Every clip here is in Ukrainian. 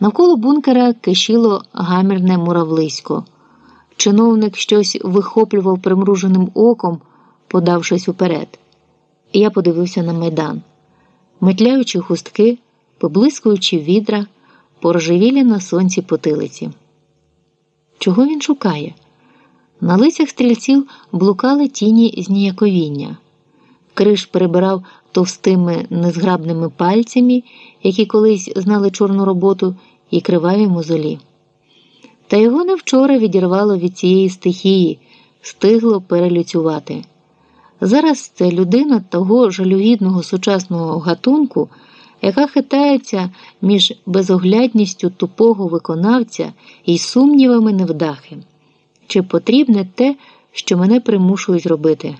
Навколо бункера кишіло гамірне муравлисько. Чиновник щось вихоплював примруженим оком, подавшись уперед. Я подивився на майдан, метляючи хустки, поблискуючи відра, порожевілі на сонці потилиці. Чого він шукає? На лицях стрільців блукали тіні зніяковіння. Криш перебирав товстими незграбними пальцями, які колись знали чорну роботу, і криваві мозолі. Та його не вчора відірвало від цієї стихії, стигло перелюцювати. Зараз це людина того жалюгідного сучасного гатунку, яка хитається між безоглядністю тупого виконавця і сумнівами невдахи. Чи потрібне те, що мене примушують робити?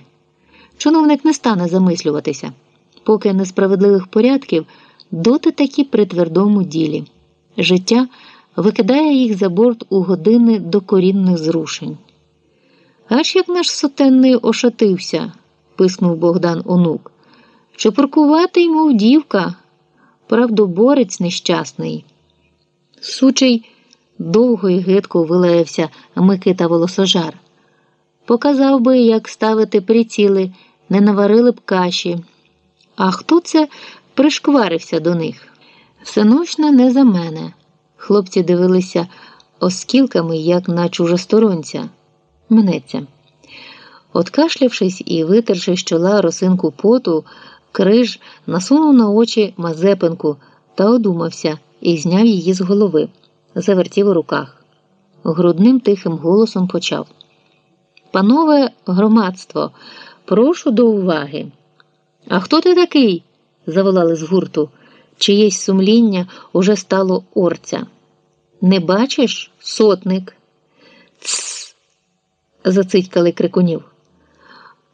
Чиновник не стане замислюватися, поки несправедливих порядків доти такі при твердому ділі. Життя викидає їх за борт у години докорінних зрушень. Аж як наш сотенний ошатився, писнув Богдан онук. Чи паркувати мов дівка, правдоборець нещасний. Сучий довго й гидко вилаявся Микита Волосожар. Показав би, як ставити приціли, не наварили б каші. А хто це пришкварився до них? Всеночно не за мене. Хлопці дивилися оскілками, як на чужосторонця. Минеться. Откашлявшись і витерши з чола росинку поту, криж насунув на очі Мазепинку та одумався і зняв її з голови, завертів у руках. Грудним тихим голосом почав. Панове громадство, прошу до уваги. А хто ти такий? заволали з гурту. Чиєсь сумління уже стало орця. Не бачиш, сотник? Тсс. зацитькали крикунів.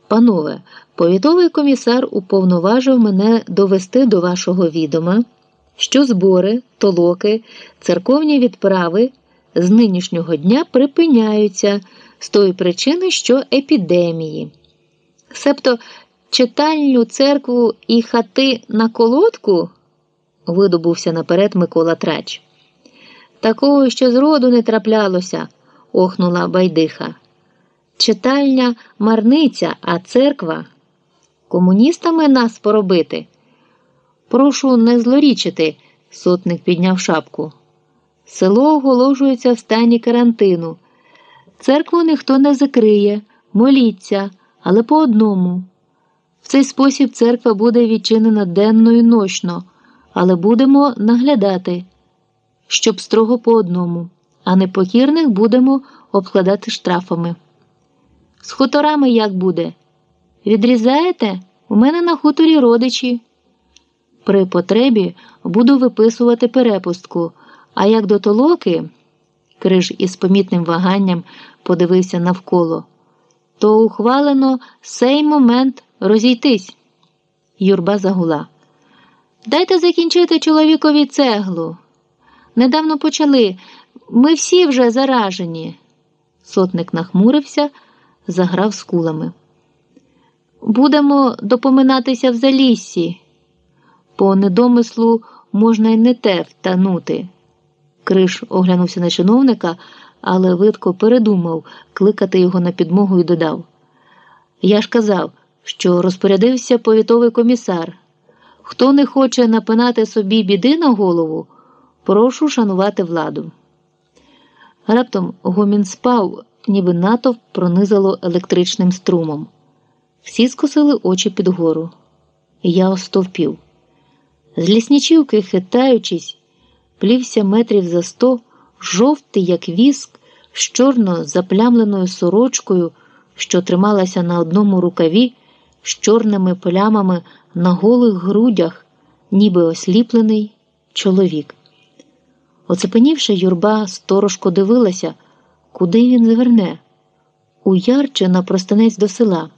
Панове, повітовий комісар уповноважив мене довести до вашого відома, що збори, толоки, церковні відправи з нинішнього дня припиняються з тої причини, що епідемії. Себто читальню церкву і хати на колодку видобувся наперед Микола Трач. Такого ще зроду не траплялося, охнула байдиха. Читальня марниця, а церква комуністами нас поробити. Прошу не злорічити, сотник підняв шапку. Село оголошується в стані карантину. Церкву ніхто не закриє, моліться, але по одному. В цей спосіб церква буде відчинена денно і ночно, але будемо наглядати, щоб строго по одному, а непокірних будемо обкладати штрафами. З хуторами як буде? Відрізаєте? У мене на хуторі родичі. При потребі буду виписувати перепустку, а як до толоки, криж із помітним ваганням подивився навколо, то ухвалено сей момент розійтись. Юрба загула. Дайте закінчити чоловікові цеглу. Недавно почали. Ми всі вже заражені. Сотник нахмурився, заграв з кулами. Будемо допоминатися в заліссі. По недомислу можна й не те втанути. Криш оглянувся на чиновника, але видко передумав кликати його на підмогу і додав. Я ж казав, що розпорядився повітовий комісар. Хто не хоче напинати собі біди на голову, прошу шанувати владу. Раптом гомін спав, ніби натовп пронизало електричним струмом. Всі скосили очі під гору. Я остовпів. З ліснічівки, хитаючись, плівся метрів за сто, жовтий, як віск, з чорно заплямленою сорочкою, що трималася на одному рукаві, з чорними плямами на голих грудях, ніби осліплений чоловік. Оцепенівши, юрба сторожко дивилася, куди він заверне, у ярче на простинець до села.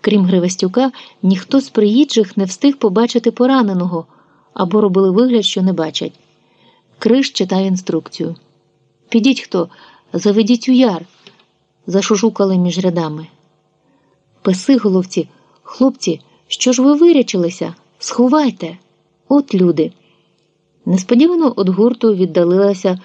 Крім Гривастюка, ніхто з приїжджих не встиг побачити пораненого або робили вигляд, що не бачать. Криш читає інструкцію. Підіть хто, заведіть у яр, зашужукали між рядами. Писи, головці, хлопці, що ж ви вирячилися? Сховайте, от люди. Несподівано від гурту віддалилася